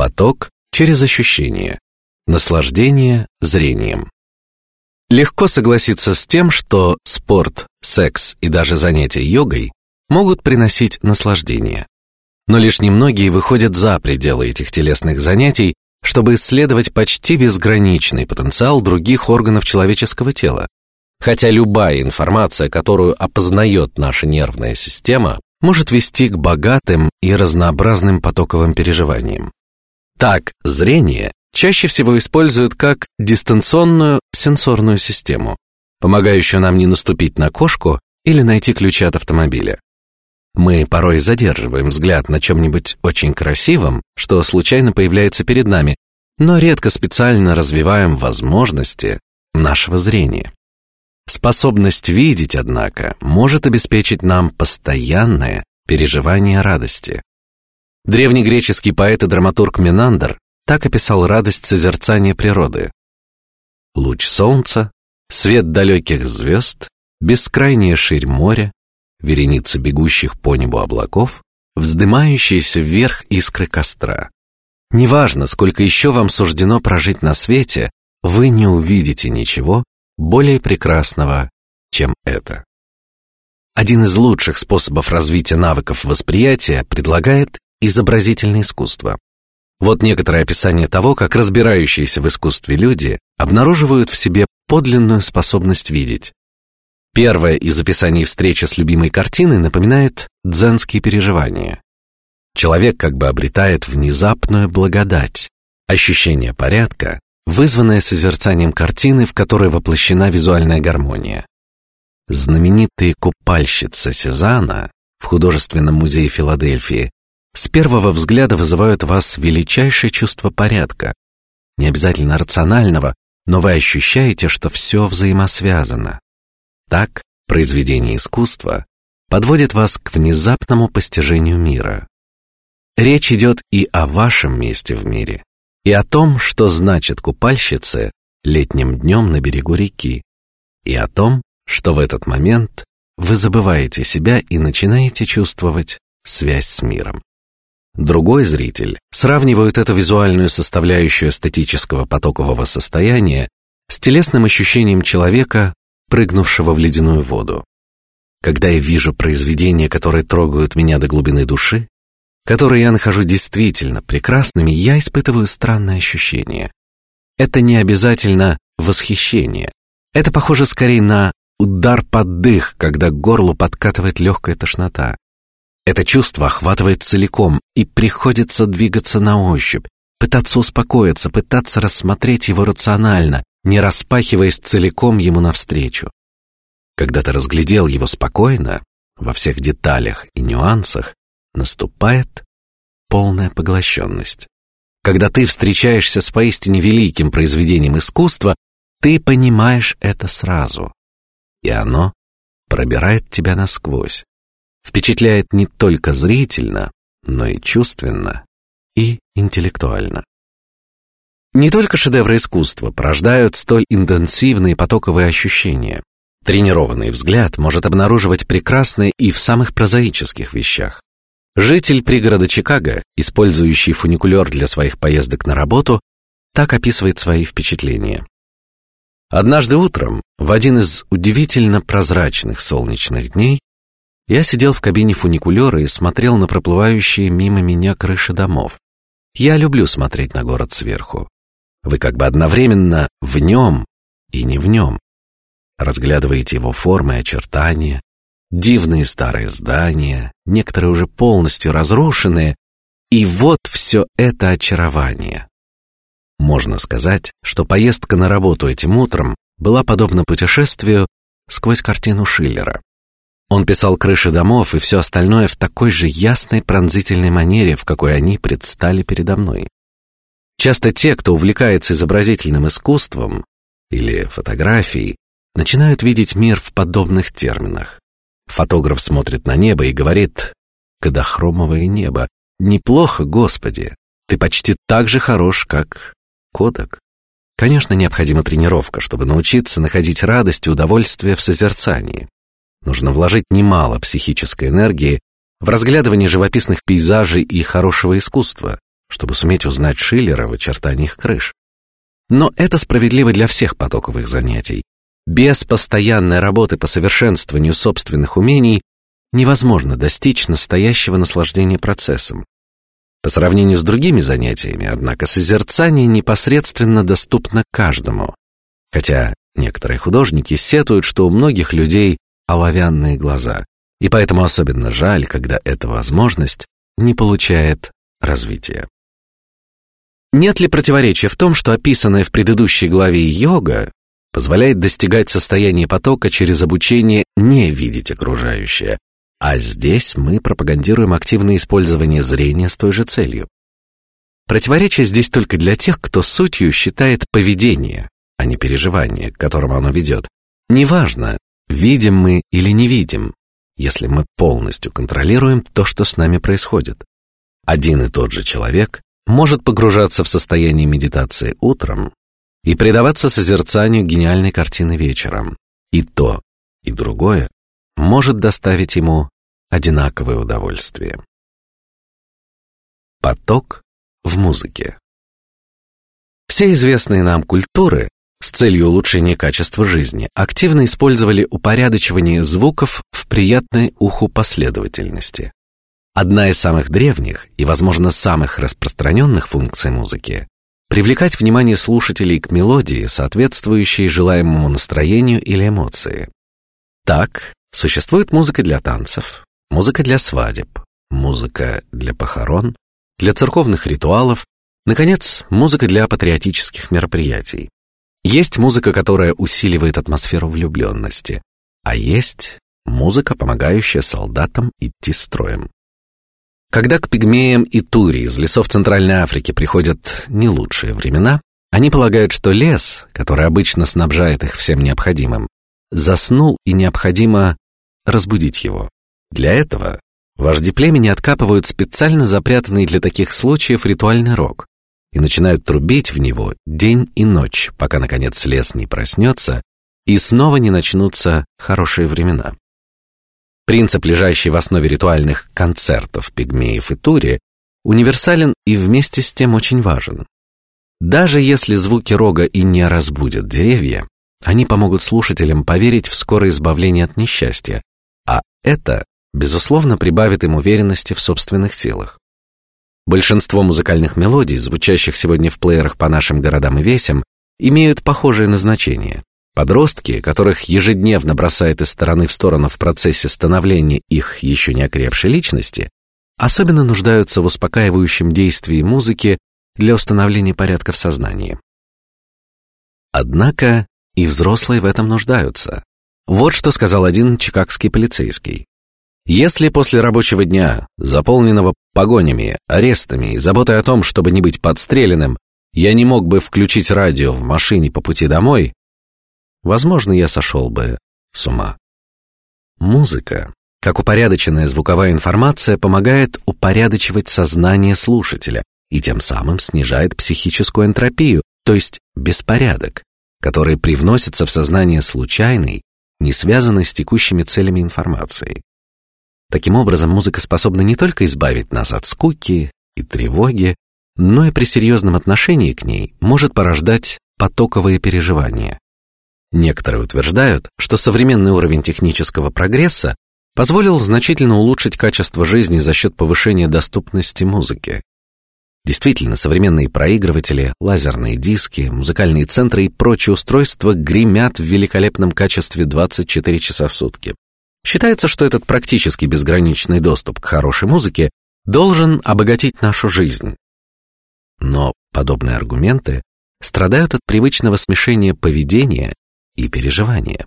Поток через ощущение. Наслаждение зрением. Легко согласиться с тем, что спорт, секс и даже занятия йогой могут приносить наслаждение. Но лишь немногие выходят за пределы этих телесных занятий, чтобы исследовать почти безграничный потенциал других органов человеческого тела. Хотя любая информация, которую опознает наша нервная система, может вести к богатым и разнообразным потоковым переживаниям. Так, зрение чаще всего используют как дистанционную сенсорную систему, помогающую нам не наступить на кошку или найти ключи от автомобиля. Мы порой задерживаем взгляд на чем-нибудь очень красивом, что случайно появляется перед нами, но редко специально развиваем возможности нашего зрения. Способность видеть, однако, может обеспечить нам постоянное переживание радости. Древнегреческий поэт и драматург Менандр так описал радость созерцания природы. Луч солнца, свет далеких звезд, бескрайняя ширь моря, вереница бегущих по небу облаков, вздымающиеся вверх искры костра. Неважно, сколько еще вам суждено прожить на свете, вы не увидите ничего более прекрасного, чем это. Один из лучших способов развития навыков восприятия предлагает изобразительное искусство. Вот некоторое описание того, как разбирающиеся в искусстве люди обнаруживают в себе подлинную способность видеть. Первое из описаний встречи с любимой картиной напоминает дзенские переживания. Человек как бы обретает внезапную благодать, ощущение порядка, вызванное созерцанием картины, в которой воплощена визуальная гармония. Знаменитые купальщица Сезана в художественном музее Филадельфии с первого взгляда вызывают вас величайшее чувство порядка, не обязательно рационального, но вы ощущаете, что все взаимосвязано. Так произведение искусства подводит вас к внезапному постижению мира. Речь идет и о вашем месте в мире, и о том, что значит купальщице летним днем на берегу реки, и о том, что в этот момент вы забываете себя и начинаете чувствовать связь с миром. Другой зритель сравнивает эту визуальную составляющую эстетического потокового состояния с телесным ощущением человека, прыгнувшего в ледяную воду. Когда я вижу произведения, которые трогают меня до глубины души, которые я нахожу действительно прекрасными, я испытываю странное ощущение. Это не обязательно восхищение. Это похоже скорее на удар под дых, когда к горлу подкатывает легкая тошнота. Это чувство охватывает целиком, и приходится двигаться на ощупь, пытаться успокоиться, пытаться рассмотреть его рационально, не распахиваясь целиком ему навстречу. Когда ты разглядел его спокойно, во всех деталях и нюансах, наступает полная поглощенность. Когда ты встречаешься с поистине великим произведением искусства, ты понимаешь это сразу, и оно пробирает тебя насквозь, впечатляет не только зрительно, но и чувственно и интеллектуально. Не только шедевры искусства порождают столь интенсивные потоковые ощущения. Тренированный взгляд может обнаруживать прекрасное и в самых прозаических вещах. Житель пригорода Чикаго, использующий фуникулер для своих поездок на работу, так описывает свои впечатления. Однажды утром, в один из удивительно прозрачных солнечных дней, я сидел в кабине фуникулера и смотрел на проплывающие мимо меня крыши домов. Я люблю смотреть на город сверху. Вы как бы одновременно в нем и не в нем. Разглядываете его формы и очертания, дивные старые здания, некоторые уже полностью разрушенные, и вот все это очарование. Можно сказать, что поездка на работу этим утром была подобна путешествию сквозь картину Шиллера. Он писал крыши домов и все остальное в такой же ясной пронзительной манере, в какой они предстали передо мной. Часто те, кто увлекается изобразительным искусством или фотографией, начинают видеть мир в подобных терминах. Фотограф смотрит на небо и говорит: "Кадахромовое небо, неплохо, Господи, ты почти так же хорош, как Кодак". Конечно, необходима тренировка, чтобы научиться находить радость и удовольствие в созерцании. Нужно вложить немало психической энергии в разглядывание живописных пейзажей и хорошего искусства, чтобы суметь узнать Шиллера в очертаниях крыш. Но это справедливо для всех потоковых занятий. Без постоянной работы по совершенствованию собственных умений невозможно достичь настоящего наслаждения процессом. По сравнению с другими занятиями, однако, созерцание непосредственно доступно каждому. Хотя некоторые художники сетуют, что у многих людей оловянные глаза, и поэтому особенно жаль, когда эта возможность не получает развития. Нет ли противоречия в том, что описанная в предыдущей главе йога позволяет достигать состояния потока через обучение не видеть окружающее, а здесь мы пропагандируем активное использование зрения с той же целью. Противоречие здесь только для тех, кто сутью считает поведение, а не переживание, к которому оно ведет. Неважно, видим мы или не видим, если мы полностью контролируем то, что с нами происходит. Один и тот же человек может погружаться в состояние медитации утром и предаваться созерцанию гениальной картины вечером. И то, и другое может доставить ему одинаковое удовольствие. Поток в музыке. Все известные нам культуры с целью улучшения качества жизни активно использовали упорядочивание звуков в приятной уху последовательности. Одна из самых древних и, возможно, самых распространенных функций музыки привлекать внимание слушателей к мелодии, соответствующей желаемому настроению или эмоции. Так существует музыка для танцев, музыка для свадеб, музыка для похорон, для церковных ритуалов, наконец, музыка для патриотических мероприятий. Есть музыка, которая усиливает атмосферу влюбленности, а есть музыка, помогающая солдатам идти строем. Когда к пигмеям и тури из лесов Центральной Африки приходят не лучшие времена, они полагают, что лес, который обычно снабжает их всем необходимым, заснул и необходимо разбудить его. Для этого вожди племени откапывают специально запрятанный для таких случаев ритуальный рог и начинают трубить в него день и ночь, пока наконец лес не проснется и снова не начнутся хорошие времена. Принцип, лежащий в основе ритуальных концертов пигмеев и тури, универсален и вместе с тем очень важен. Даже если звуки рога и не разбудят деревья, они помогут слушателям поверить в скорое избавление от несчастья, а это, безусловно, прибавит им уверенности в собственных силах. Большинство музыкальных мелодий, звучащих сегодня в плеерах по нашим городам и весям, имеют похожее назначение. Подростки, которых ежедневно бросает из стороны в сторону в процессе становления их еще не окрепшей личности, особенно нуждаются в успокаивающем действии музыки для установления порядка в сознании. Однако и взрослые в этом нуждаются. Вот что сказал один чикагский полицейский: если после рабочего дня, заполненного погонями, арестами и заботой о том, чтобы не быть подстреленным, я не мог бы включить радио в машине по пути домой, возможно, я сошел бы с ума. Музыка, как упорядоченная звуковая информация, помогает упорядочивать сознание слушателя и тем самым снижает психическую энтропию, то есть беспорядок, который привносится в сознание случайной, не связанной с текущими целями информации. Таким образом, музыка способна не только избавить нас от скуки и тревоги, но и при серьезном отношении к ней может порождать потоковые переживания. Некоторые утверждают, что современный уровень технического прогресса позволил значительно улучшить качество жизни за счет повышения доступности музыки. Действительно, современные проигрыватели, лазерные диски, музыкальные центры и прочие устройства гремят в великолепном качестве 24 часа в сутки. Считается, что этот практически безграничный доступ к хорошей музыке должен обогатить нашу жизнь. Но подобные аргументы страдают от привычного смешения поведения и переживания.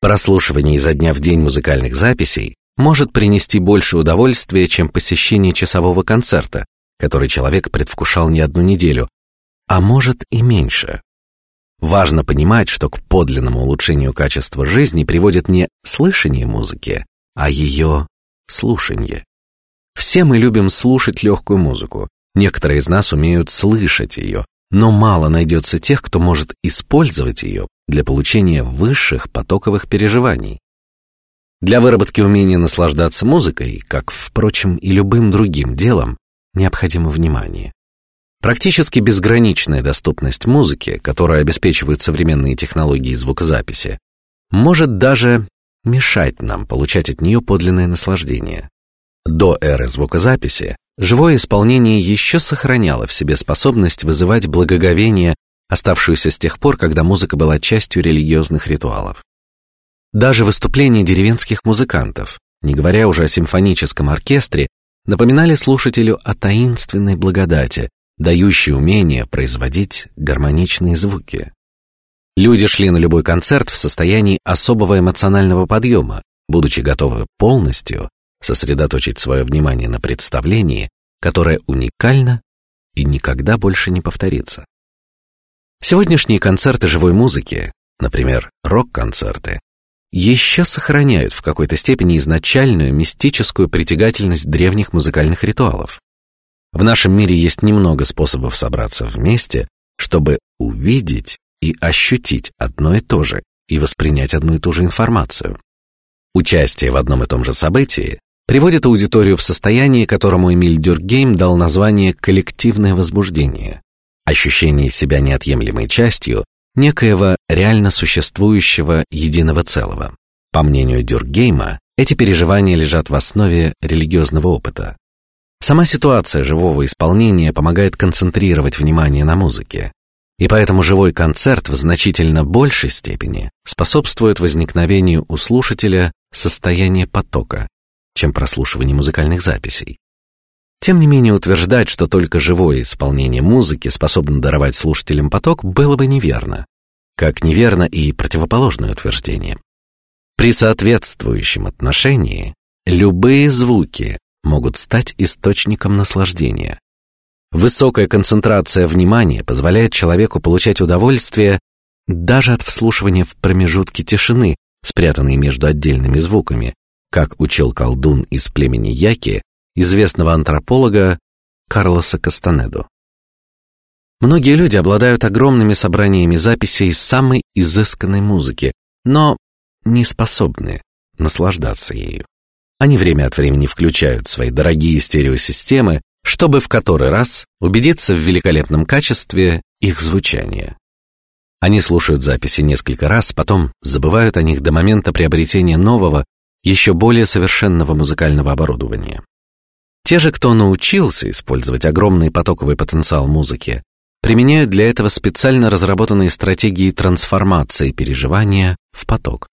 Прослушивание изо дня в день музыкальных записей может принести больше удовольствия, чем посещение часового концерта, который человек предвкушал не одну неделю, а может и меньше. Важно понимать, что к подлинному улучшению качества жизни приводит не слышание музыки, а ее слушание. Все мы любим слушать легкую музыку. Некоторые из нас умеют слышать ее, но мало найдется тех, кто может использовать ее для получения высших потоковых переживаний. Для выработки умения наслаждаться музыкой, как, впрочем, и любым другим делом, необходимо внимание. Практически безграничная доступность музыки, которую обеспечивают современные технологии звукозаписи, может даже мешать нам получать от нее подлинное наслаждение. До эры звукозаписи живое исполнение еще сохраняло в себе способность вызывать благоговение, оставшуюся с тех пор, когда музыка была частью религиозных ритуалов. Даже выступления деревенских музыкантов, не говоря уже о симфоническом оркестре, напоминали слушателю о таинственной благодати, дающий умение производить гармоничные звуки. Люди шли на любой концерт в состоянии особого эмоционального подъема, будучи готовы полностью сосредоточить свое внимание на представлении, которое уникально и никогда больше не повторится. Сегодняшние концерты живой музыки, например, рок-концерты, еще сохраняют в какой-то степени изначальную мистическую притягательность древних музыкальных ритуалов. В нашем мире есть немного способов собраться вместе, чтобы увидеть и ощутить одно и то же и воспринять одну и ту же информацию. Участие в одном и том же событии приводит аудиторию в состояние, которому Эмиль Дюркгейм дал название коллективное возбуждение, ощущение себя неотъемлемой частью некоего реально существующего единого целого. По мнению Дюркгейма, эти переживания лежат в основе религиозного опыта. Сама ситуация живого исполнения помогает концентрировать внимание на музыке, и поэтому живой концерт в значительно большей степени способствует возникновению у слушателя состояния потока, чем прослушивание музыкальных записей. Тем не менее, утверждать, что только живое исполнение музыки способно даровать слушателям поток, было бы неверно, как неверно и противоположное утверждение. При соответствующем отношении любые звуки могут стать источником наслаждения. Высокая концентрация внимания позволяет человеку получать удовольствие даже от вслушивания в промежутки тишины, спрятанные между отдельными звуками, как учил колдун из племени Яки, известного антрополога Карлоса Кастанедо. Многие люди обладают огромными собраниями записей самой изысканной музыки, но не способны наслаждаться ею. Они время от времени включают свои дорогие стереосистемы, чтобы в который раз убедиться в великолепном качестве их звучания. Они слушают записи несколько раз, потом забывают о них до момента приобретения нового, еще более совершенного музыкального оборудования. Те же, кто научился использовать огромный потоковый потенциал музыки, применяют для этого специально разработанные стратегии трансформации переживания в поток.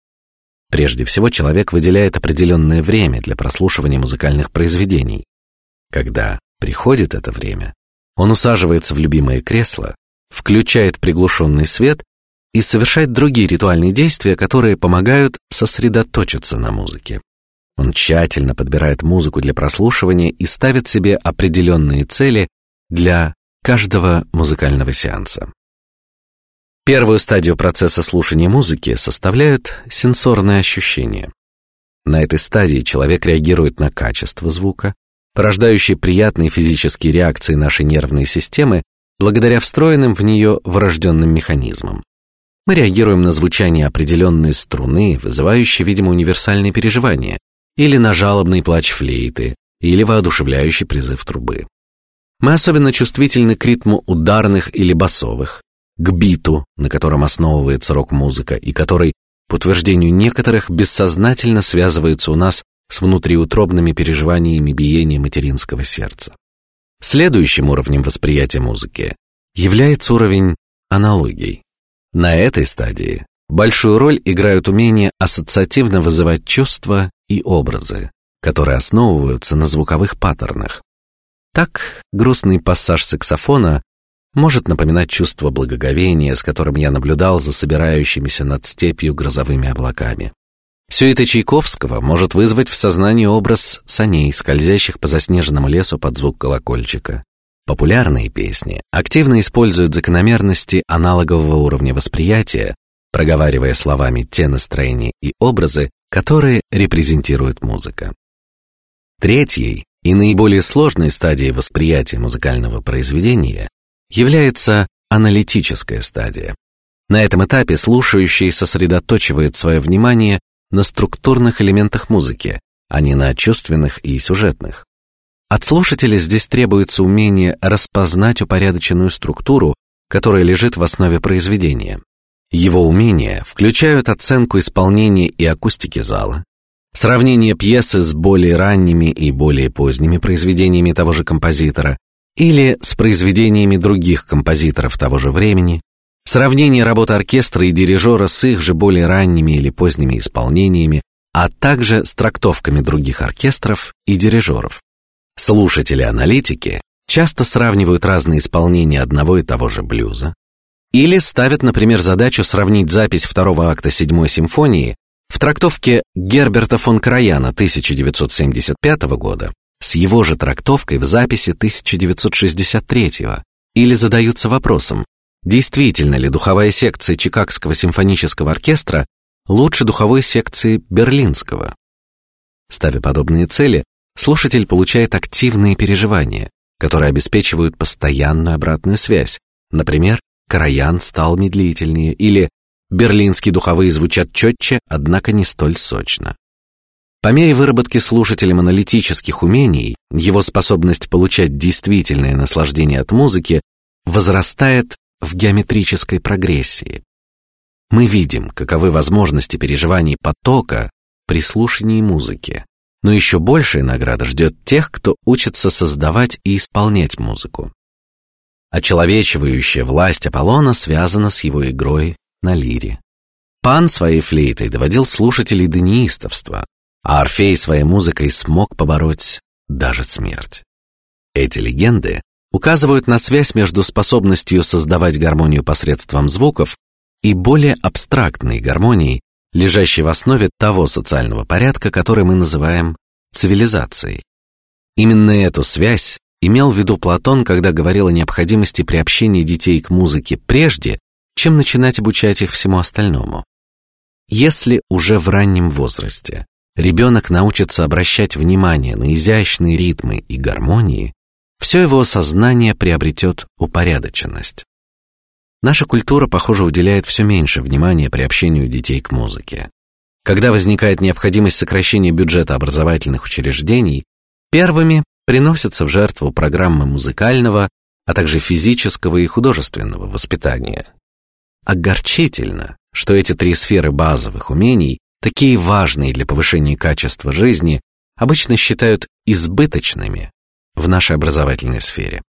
Прежде всего, человек выделяет определенное время для прослушивания музыкальных произведений. Когда приходит это время, он усаживается в любимое кресло, включает приглушенный свет и совершает другие ритуальные действия, которые помогают сосредоточиться на музыке. Он тщательно подбирает музыку для прослушивания и ставит себе определенные цели для каждого музыкального сеанса. Первую стадию процесса слушания музыки составляют сенсорные ощущения. На этой стадии человек реагирует на качество звука, порождающие приятные физические реакции нашей нервной системы благодаря встроенным в нее врожденным механизмам. Мы реагируем на звучание определенной струны, вызывающей, видимо, универсальные переживания, или на жалобный плач флейты, или воодушевляющий призыв трубы. Мы особенно чувствительны к ритму ударных или басовых, к биту, на котором основывается рок-музыка и который, по утверждению некоторых, бессознательно связывается у нас с внутриутробными переживаниями биения материнского сердца. Следующим уровнем восприятия музыки является уровень аналогий. На этой стадии большую роль играют умения ассоциативно вызывать чувства и образы, которые основываются на звуковых паттернах. Так грустный пассаж саксофона может напоминать чувство благоговения, с которым я наблюдал за собирающимися над степью грозовыми облаками. Сюита Чайковского может вызвать в сознании образ саней, скользящих по заснеженному лесу под звук колокольчика. Популярные песни активно используют закономерности аналогового уровня восприятия, проговаривая словами те настроения и образы, которые репрезентирует музыка. Третьей и наиболее сложной стадией восприятия музыкального произведения является аналитическая стадия. На этом этапе слушающий сосредоточивает свое внимание на структурных элементах музыки, а не на чувственных и сюжетных. От слушателя здесь требуется умение распознать упорядоченную структуру, которая лежит в основе произведения. Его умения включают оценку исполнения и акустики зала, сравнение пьесы с более ранними и более поздними произведениями того же композитора или с произведениями других композиторов того же времени, сравнение работы оркестра и дирижера с их же более ранними или поздними исполнениями, а также с трактовками других оркестров и дирижеров. Слушатели-аналитики часто сравнивают разные исполнения одного и того же блюза, или ставят, например, задачу сравнить запись второго акта седьмой симфонии в трактовке Герберта фон Караяна 1975 года с его же трактовкой в записи 1963 или задаются вопросом, действительно ли духовая секция Чикагского симфонического оркестра лучше духовой секции Берлинского. Ставя подобные цели, слушатель получает активные переживания, которые обеспечивают постоянную обратную связь. Например, Караян стал медлительнее или берлинские духовые звучат четче, однако не столь сочно. По мере выработки слушателем аналитических умений, его способность получать действительное наслаждение от музыки возрастает в геометрической прогрессии. Мы видим, каковы возможности переживаний потока при слушании музыки. Но еще большая награда ждет тех, кто учится создавать и исполнять музыку. Очеловечивающая власть Аполлона связана с его игрой на лире. Пан своей флейтой доводил слушателей до неистовства, а Орфей своей музыкой смог побороть даже смерть. Эти легенды указывают на связь между способностью создавать гармонию посредством звуков и более абстрактной гармонией, лежащей в основе того социального порядка, который мы называем цивилизацией. Именно эту связь имел в виду Платон, когда говорил о необходимости приобщения детей к музыке прежде, чем начинать обучать их всему остальному. Если уже в раннем возрасте ребенок научится обращать внимание на изящные ритмы и гармонии, все его сознание приобретет упорядоченность. Наша культура, похоже, уделяет все меньше внимания приобщению детей к музыке. Когда возникает необходимость сокращения бюджета образовательных учреждений, первыми приносятся в жертву программы музыкального, а также физического и художественного воспитания. Огорчительно, что эти три сферы базовых умений, такие важные для повышения качества жизни, обычно считают избыточными в нашей образовательной сфере.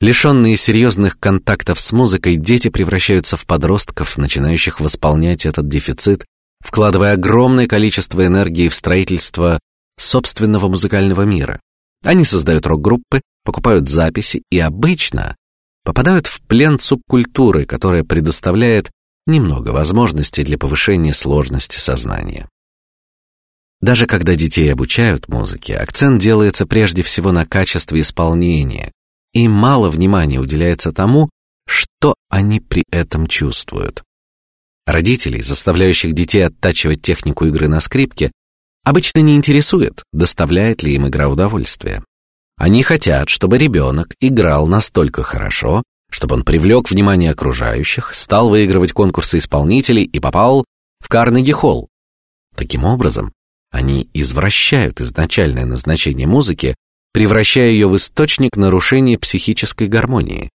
Лишенные серьезных контактов с музыкой, дети превращаются в подростков, начинающих восполнять этот дефицит, вкладывая огромное количество энергии в строительство собственного музыкального мира. Они создают рок-группы, покупают записи и обычно попадают в плен субкультуры, которая предоставляет немного возможностей для повышения сложности сознания. Даже когда детей обучают музыке, акцент делается прежде всего на качестве исполнения, и мало внимания уделяется тому, что они при этом чувствуют. Родителей, заставляющих детей оттачивать технику игры на скрипке, обычно не интересует, доставляет ли им игра удовольствие. Они хотят, чтобы ребенок играл настолько хорошо, чтобы он привлек внимание окружающих, стал выигрывать конкурсы исполнителей и попал в Карнеги-холл. Таким образом, они извращают изначальное назначение музыки, превращая ее в источник нарушения психической гармонии.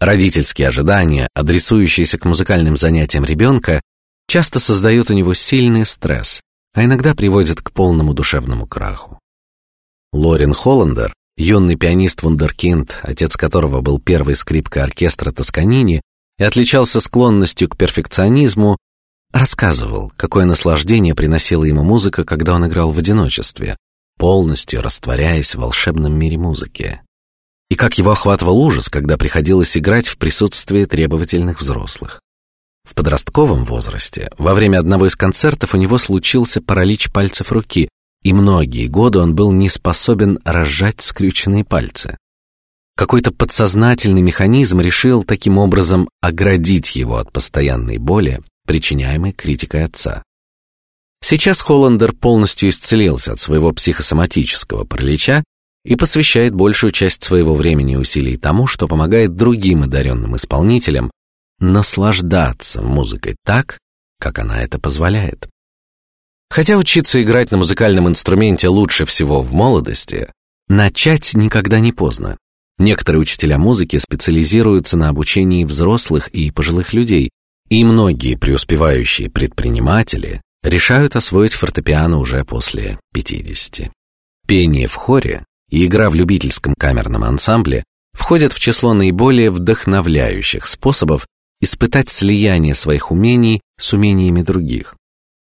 Родительские ожидания, адресующиеся к музыкальным занятиям ребенка, часто создают у него сильный стресс, а иногда приводят к полному душевному краху. Лорен Холландер, юный пианист вундеркинд, отец которого был первой скрипкой оркестра Тосканини и отличался склонностью к перфекционизму, Рассказывал, какое наслаждение приносила ему музыка, когда он играл в одиночестве, полностью растворяясь в волшебном мире музыки. И как его охватывал ужас, когда приходилось играть в присутствии требовательных взрослых. В подростковом возрасте, во время одного из концертов у него случился паралич пальцев руки, и многие годы он был не способен разжать скрюченные пальцы. Какой-то подсознательный механизм решил таким образом оградить его от постоянной боли причиняемой критикой отца. Сейчас Холландер полностью исцелился от своего психосоматического паралича и посвящает большую часть своего времени и усилий тому, что помогает другим одаренным исполнителям наслаждаться музыкой так, как она это позволяет. Хотя учиться играть на музыкальном инструменте лучше всего в молодости, Начать никогда не поздно. Некоторые учителя музыки специализируются на обучении взрослых и пожилых людей, и многие преуспевающие предприниматели решают освоить фортепиано уже после 50. Пение в хоре и игра в любительском камерном ансамбле входят в число наиболее вдохновляющих способов испытать слияние своих умений с умениями других.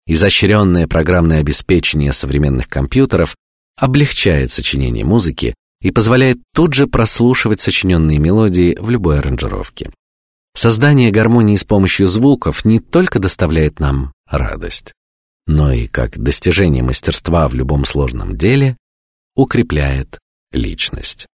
Изощренное программное обеспечение современных компьютеров облегчает сочинение музыки и позволяет тут же прослушивать сочиненные мелодии в любой аранжировке. Создание гармонии с помощью звуков не только доставляет нам радость, но и как достижение мастерства в любом сложном деле укрепляет личность.